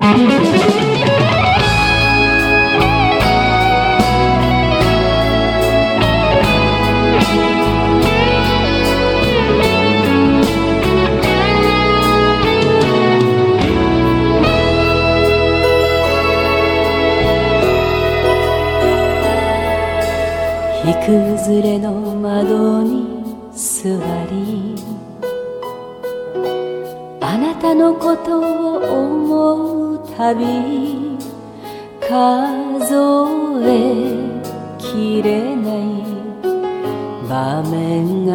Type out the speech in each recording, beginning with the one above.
日崩れの窓に座りあなたのことを思う。たび数えきれない場面が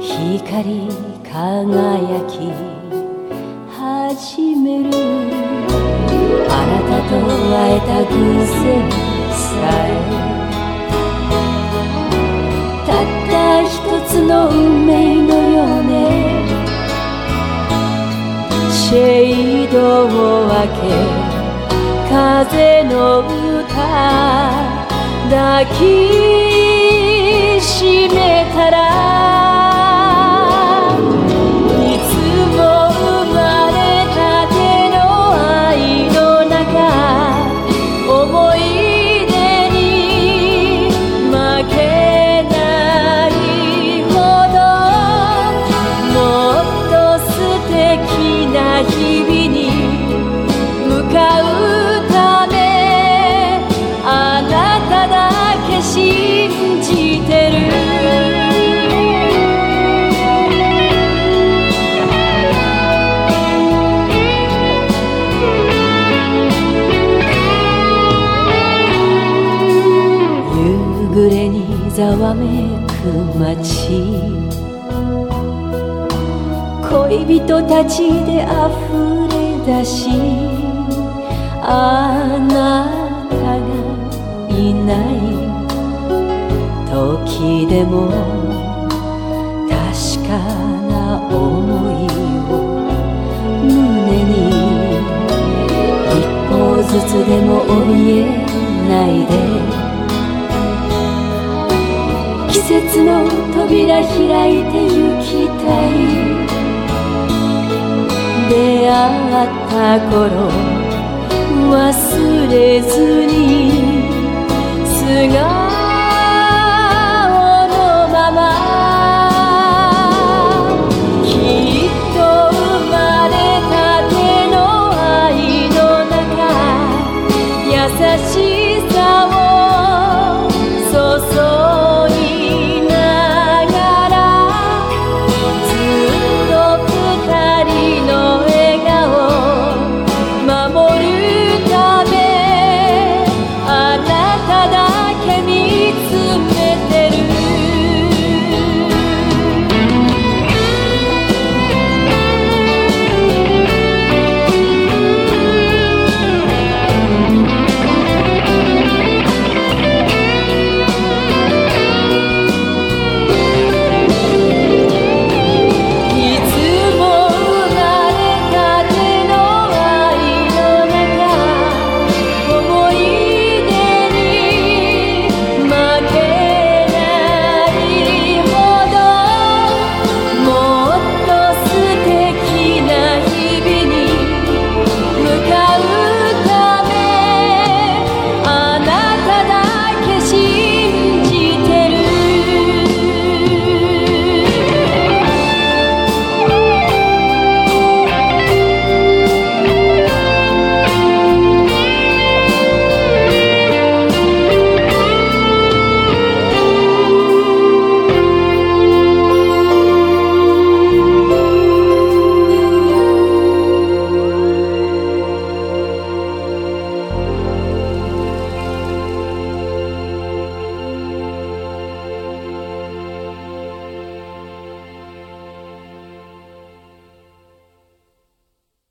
光り輝き始める。あなたと会えた偶然さえたった一つの運命のようね。シェードを開け風の歌抱きざわめく街恋人たちで溢れ出しあなたがいない時でも確かな思いを胸に一歩ずつでも怯えないで季節の扉開いて行きたい出会った頃忘れずに素顔のままきっと生まれたての愛の中優しい